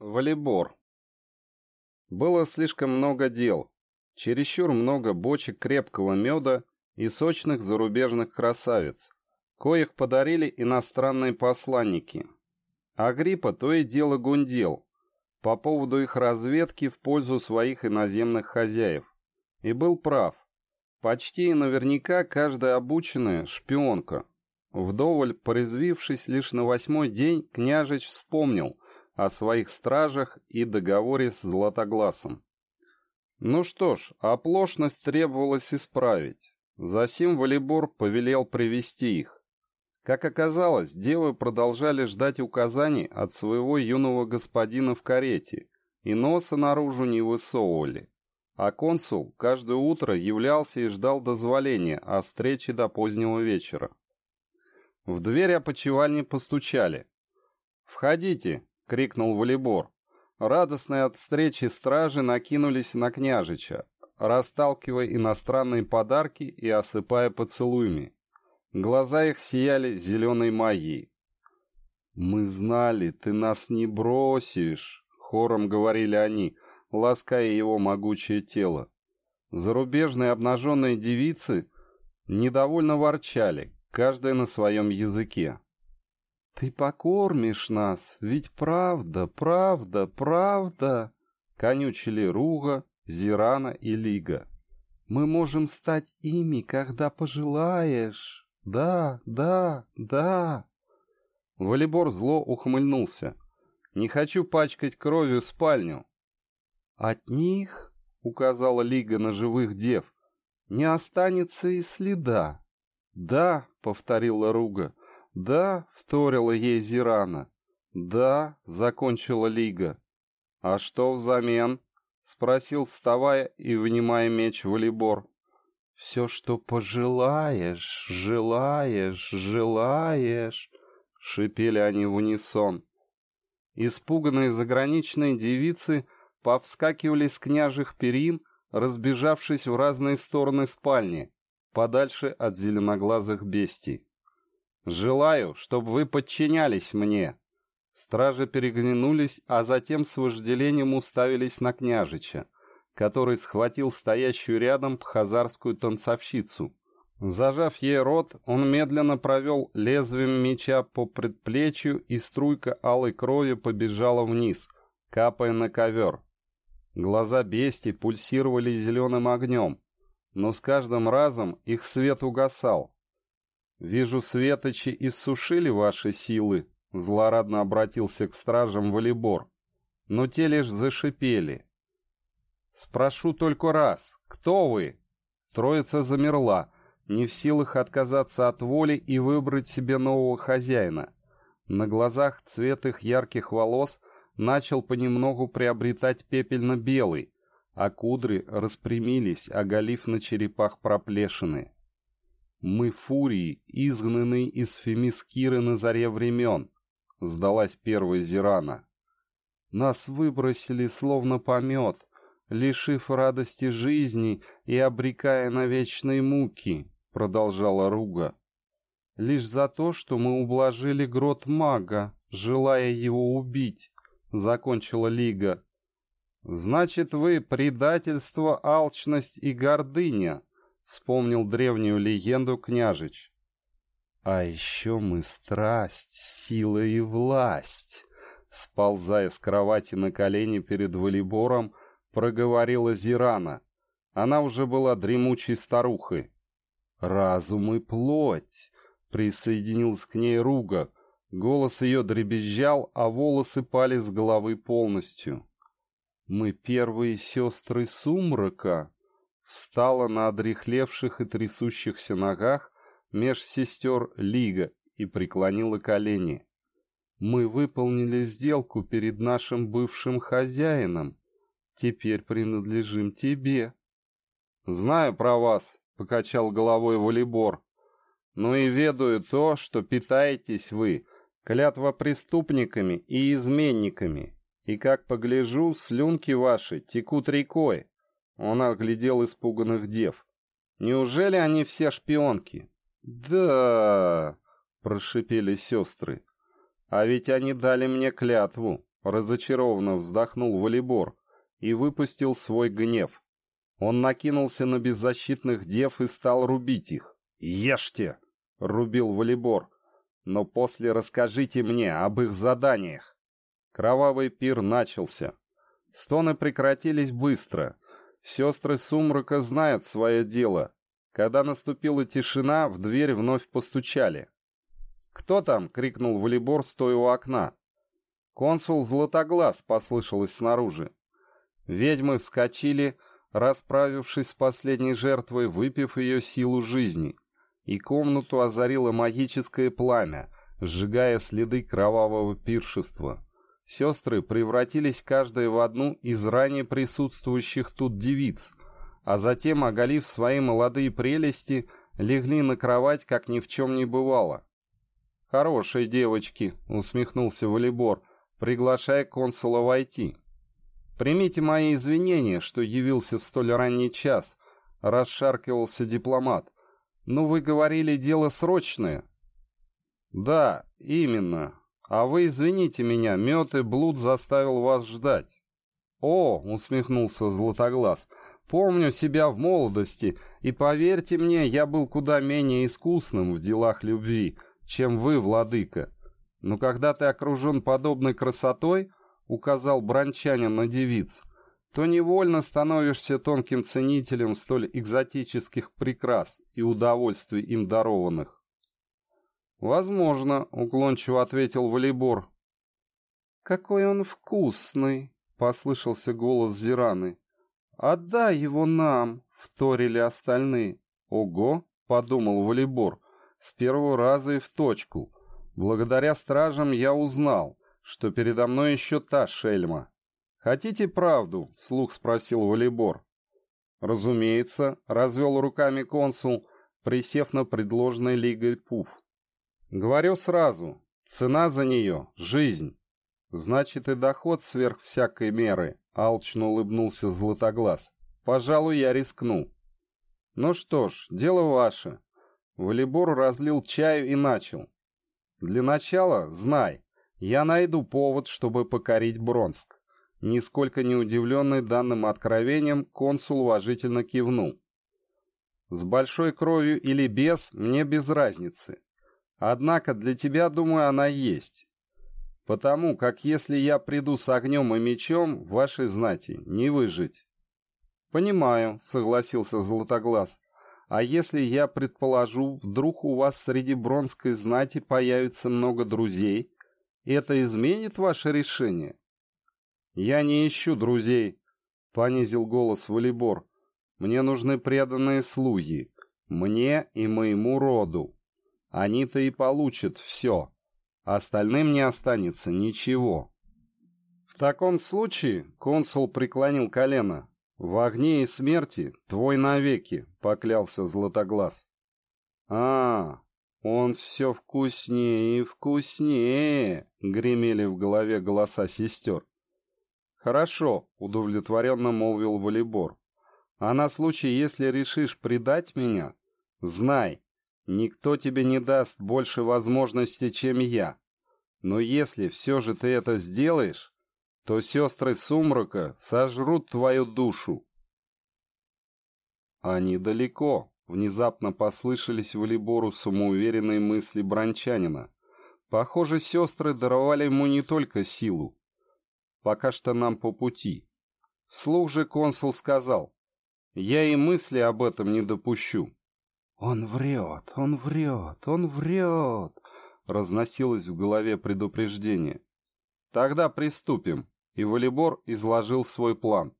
Волейбор. Было слишком много дел, чересчур много бочек крепкого меда и сочных зарубежных красавиц, коих подарили иностранные посланники. А гриппа то и дело гундел по поводу их разведки в пользу своих иноземных хозяев. И был прав. Почти и наверняка каждая обученная шпионка. Вдоволь порезвившись лишь на восьмой день, княжич вспомнил, о своих стражах и договоре с Златогласом. Ну что ж, оплошность требовалось исправить. Засим Валибор повелел привести их. Как оказалось, девы продолжали ждать указаний от своего юного господина в карете, и носа наружу не высовывали. А консул каждое утро являлся и ждал дозволения о встрече до позднего вечера. В дверь опочивальни постучали. «Входите», крикнул волейбор. Радостные от встречи стражи накинулись на княжича, расталкивая иностранные подарки и осыпая поцелуями. Глаза их сияли зеленой магией. «Мы знали, ты нас не бросишь», — хором говорили они, лаская его могучее тело. Зарубежные обнаженные девицы недовольно ворчали, каждая на своем языке. «Ты покормишь нас, ведь правда, правда, правда!» Конючили Руга, Зирана и Лига. «Мы можем стать ими, когда пожелаешь. Да, да, да!» Волейбор зло ухмыльнулся. «Не хочу пачкать кровью спальню». «От них, — указала Лига на живых дев, — не останется и следа». «Да, — повторила Руга, «Да», — вторила ей Зирана. «Да», — закончила Лига. «А что взамен?» — спросил, вставая и вынимая меч волейбор. «Все, что пожелаешь, желаешь, желаешь», — шипели они в унисон. Испуганные заграничные девицы повскакивали с княжих перин, разбежавшись в разные стороны спальни, подальше от зеленоглазых бестий. Желаю, чтобы вы подчинялись мне». Стражи переглянулись, а затем с вожделением уставились на княжича, который схватил стоящую рядом пхазарскую танцовщицу. Зажав ей рот, он медленно провел лезвием меча по предплечью, и струйка алой крови побежала вниз, капая на ковер. Глаза бести пульсировали зеленым огнем, но с каждым разом их свет угасал, «Вижу, светочи иссушили ваши силы», — злорадно обратился к стражам волейбор. Но те лишь зашипели. «Спрошу только раз, кто вы?» Троица замерла, не в силах отказаться от воли и выбрать себе нового хозяина. На глазах цвет их ярких волос начал понемногу приобретать пепельно-белый, а кудри распрямились, оголив на черепах проплешины. «Мы фурии, изгнанные из Фемискиры на заре времен», — сдалась первая Зирана. «Нас выбросили словно помет, лишив радости жизни и обрекая на вечные муки», — продолжала Руга. «Лишь за то, что мы ублажили грот мага, желая его убить», — закончила Лига. «Значит, вы предательство, алчность и гордыня», вспомнил древнюю легенду княжич. «А еще мы страсть, сила и власть!» Сползая с кровати на колени перед волейбором, проговорила Зирана. Она уже была дремучей старухой. «Разум и плоть!» — присоединилась к ней Руга. Голос ее дребезжал, а волосы пали с головы полностью. «Мы первые сестры сумрака!» Встала на одрехлевших и трясущихся ногах меж сестер Лига и преклонила колени. «Мы выполнили сделку перед нашим бывшим хозяином. Теперь принадлежим тебе». «Знаю про вас», — покачал головой волейбор. «Но и ведаю то, что питаетесь вы клятва преступниками и изменниками, и, как погляжу, слюнки ваши текут рекой, он оглядел испуганных дев. «Неужели они все шпионки?» «Да...» — прошипели сестры. «А ведь они дали мне клятву», разочарованно вздохнул волейбор и выпустил свой гнев. Он накинулся на беззащитных дев и стал рубить их. «Ешьте!» — рубил волейбор. «Но после расскажите мне об их заданиях». Кровавый пир начался. Стоны прекратились быстро. Сестры Сумрака знают свое дело. Когда наступила тишина, в дверь вновь постучали. «Кто там?» — крикнул волейбор, стоя у окна. «Консул Златоглаз!» — послышалось снаружи. Ведьмы вскочили, расправившись с последней жертвой, выпив ее силу жизни, и комнату озарило магическое пламя, сжигая следы кровавого пиршества. Сестры превратились каждая в одну из ранее присутствующих тут девиц, а затем, оголив свои молодые прелести, легли на кровать, как ни в чем не бывало. «Хорошие девочки», — усмехнулся Валибор, приглашая консула войти. «Примите мои извинения, что явился в столь ранний час», — расшаркивался дипломат. «Но вы говорили, дело срочное». «Да, именно. А вы извините меня, мед и блуд заставил вас ждать». «О!» — усмехнулся Златоглаз. «Помню себя в молодости, и поверьте мне, я был куда менее искусным в делах любви, чем вы, владыка. Но когда ты окружен подобной красотой, указал бранчанин на девиц, то невольно становишься тонким ценителем столь экзотических прикрас и удовольствий им дарованных. «Возможно», — уклончиво ответил волейбор. «Какой он вкусный!» — послышался голос Зираны. «Отдай его нам!» — вторили остальные. «Ого!» — подумал волейбор. «С первого раза и в точку. Благодаря стражам я узнал, что передо мной еще та шельма. «Хотите правду?» — слух спросил волейбор. «Разумеется», — развел руками консул, присев на предложенный лигой пуф. «Говорю сразу, цена за нее — жизнь. Значит, и доход сверх всякой меры», — алчно улыбнулся Златоглаз. «Пожалуй, я рискну». «Ну что ж, дело ваше». Волейбор разлил чаю и начал. «Для начала знай, я найду повод, чтобы покорить Бронск. Нисколько не удивленный данным откровением, консул уважительно кивнул. С большой кровью или без, мне без разницы. Однако для тебя, думаю, она есть. Потому как если я приду с огнем и мечом, вашей знати не выжить. Понимаю, согласился Златоглаз. А если я предположу, вдруг у вас среди бронской знати появится много друзей, это изменит ваше решение? Я не ищу друзей, понизил голос Валибор. Мне нужны преданные слуги. Мне и моему роду. Они-то и получат все. Остальным не останется ничего. В таком случае консул преклонил колено. В огне и смерти твой навеки, поклялся Златоглаз. А, «Он все вкуснее и вкуснее!» — гремели в голове голоса сестер. «Хорошо», — удовлетворенно молвил волейбор. «А на случай, если решишь предать меня, знай, никто тебе не даст больше возможностей, чем я. Но если все же ты это сделаешь, то сестры сумрака сожрут твою душу». «Они далеко», Внезапно послышались в Либору самоуверенные мысли брончанина. Похоже, сестры даровали ему не только силу. Пока что нам по пути. Вслух же консул сказал, «Я и мысли об этом не допущу». «Он врет, он врет, он врет», — разносилось в голове предупреждение. «Тогда приступим», и Валибор изложил свой план.